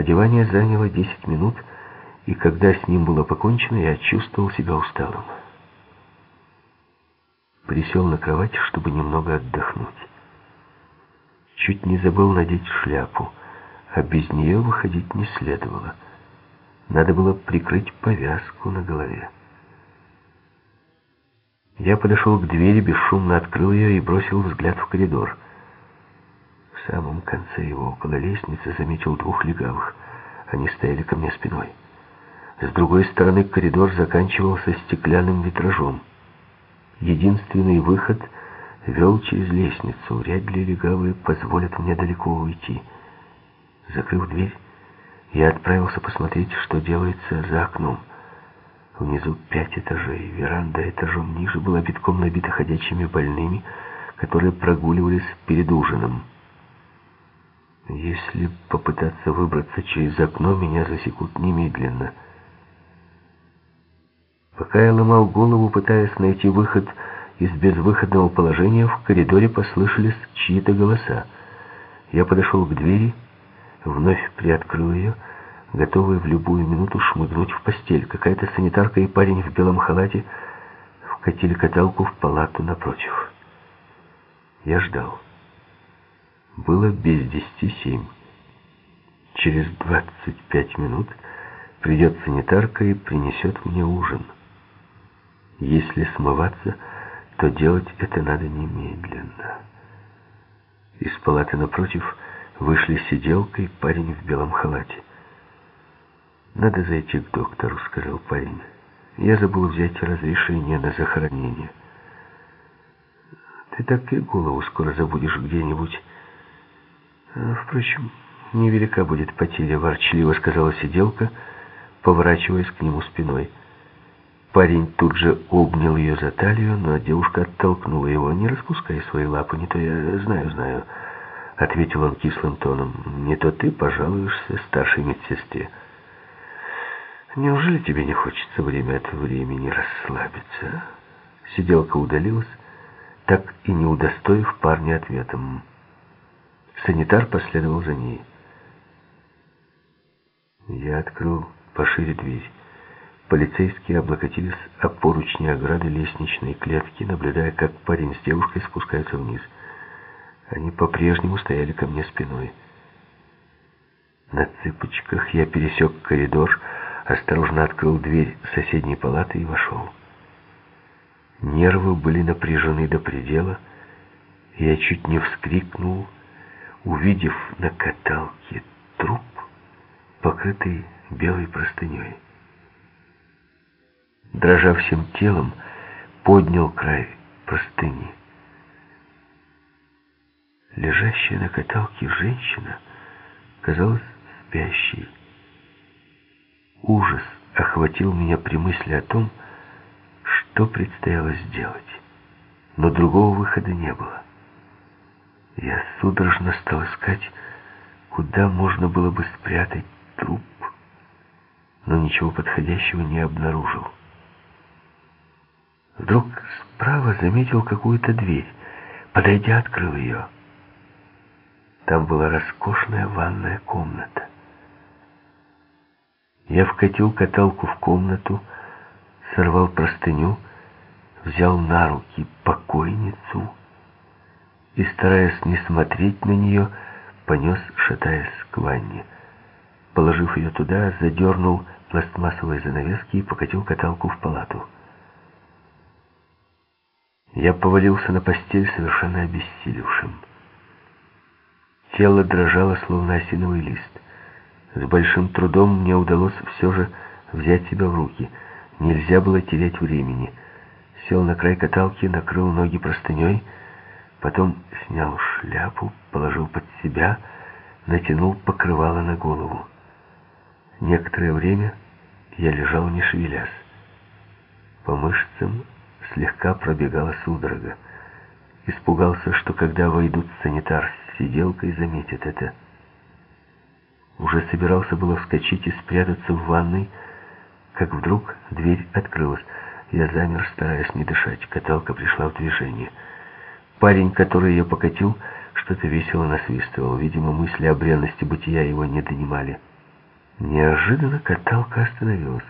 Одевание заняло 10 минут, и когда с ним было покончено, я чувствовал себя усталым. Присел на кровать, чтобы немного отдохнуть. Чуть не забыл надеть шляпу, а без нее выходить не следовало. Надо было прикрыть повязку на голове. Я подошел к двери, бесшумно открыл ее и бросил взгляд в коридор. В самом конце его, около лестницы, заметил двух легавых. Они стояли ко мне спиной. С другой стороны коридор заканчивался стеклянным витражом. Единственный выход вел через лестницу. Вряд ли легавые позволят мне далеко уйти. Закрыв дверь, я отправился посмотреть, что делается за окном. Внизу пять этажей. Веранда этажом ниже была битком набита ходячими больными, которые прогуливались перед ужином. Если попытаться выбраться через окно, меня засекут немедленно. Пока я ломал голову, пытаясь найти выход из безвыходного положения, в коридоре послышались чьи-то голоса. Я подошел к двери, вновь приоткрыл ее, готовый в любую минуту шмыгнуть в постель. Какая-то санитарка и парень в белом халате вкатили каталку в палату напротив. Я ждал. Было без десяти семь. Через двадцать пять минут придет санитарка и принесет мне ужин. Если смываться, то делать это надо немедленно. Из палаты напротив вышли сиделка и парень в белом халате. «Надо зайти к доктору», — сказал парень. «Я забыл взять разрешение на захоронение». «Ты так и голову скоро забудешь где-нибудь». А, «Впрочем, невелика будет потеря», — ворчливо сказала сиделка, поворачиваясь к нему спиной. Парень тут же обнял ее за талию, но девушка оттолкнула его. «Не распускай свои лапы, не то я знаю, знаю», — ответил он кислым тоном. «Не то ты пожалуешься старшей медсестре». «Неужели тебе не хочется время от времени расслабиться?» Сиделка удалилась, так и не удостоив парня ответом. Санитар последовал за ней. Я открыл пошире дверь. Полицейские облокотились о поручни ограды лестничной клетки, наблюдая, как парень с девушкой спускаются вниз. Они по-прежнему стояли ко мне спиной. На цыпочках я пересек коридор, осторожно открыл дверь соседней палаты и вошел. Нервы были напряжены до предела, и я чуть не вскрикнул, увидев на каталке труп, покрытый белой простыней дрожа всем телом, поднял край простыни. Лежащая на каталке женщина казалась спящей. Ужас охватил меня при мысли о том, что предстояло сделать. Но другого выхода не было. Я судорожно стал искать, куда можно было бы спрятать труп, но ничего подходящего не обнаружил. Вдруг справа заметил какую-то дверь. Подойдя, открыл ее. Там была роскошная ванная комната. Я вкатил каталку в комнату, сорвал простыню, взял на руки покойницу и, стараясь не смотреть на нее, понес, шатаясь к ванне. Положив ее туда, задернул пластмассовые занавески и покатил каталку в палату. Я повалился на постель, совершенно обессилевшим. Тело дрожало, словно осиновый лист. С большим трудом мне удалось все же взять себя в руки. Нельзя было терять времени. Сел на край каталки, накрыл ноги простыней, потом снял шляпу, положил под себя, натянул покрывало на голову. Некоторое время я лежал, не шевелясь. По мышцам слегка пробегала судорога. Испугался, что когда войдут санитар с сиделкой, заметит это. Уже собирался было вскочить и спрятаться в ванной, как вдруг дверь открылась. Я замер, стараясь не дышать. Каталка пришла в движение. Парень, который ее покатил, что-то весело насвистывал. Видимо, мысли о бренности бытия его не донимали. Неожиданно каталка остановилась.